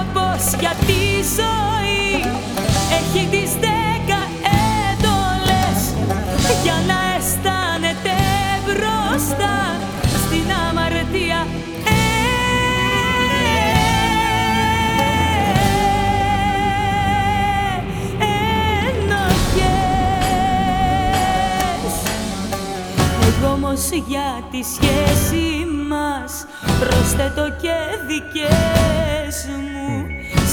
άνθρωπος για τη ζωή. Έχει τις δέκα έντολες για να αισθάνεται μπροστά στην αμαρτία. Εγώ όμως για τη σχέση μας προσθέτω και δικές μου.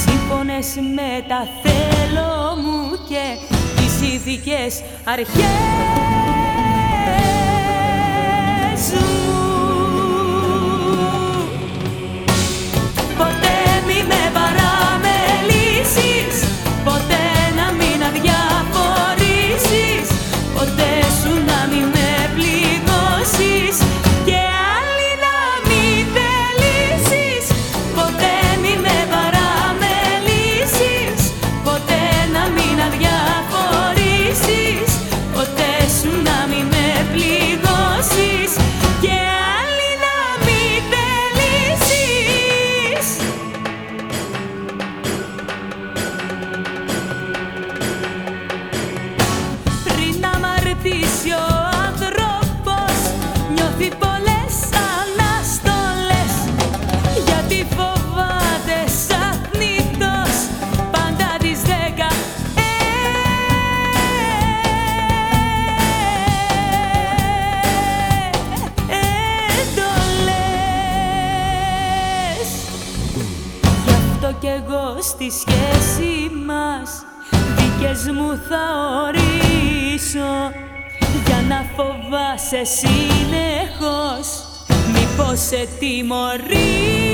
Σύμφωνες με τα θέλω μου και τις ηθικές αρχές στη σχέση μας. Δικές μου θα ορίσω Για να φοβάσαι συνεχώς. Μήπως σε τιμωρήσω;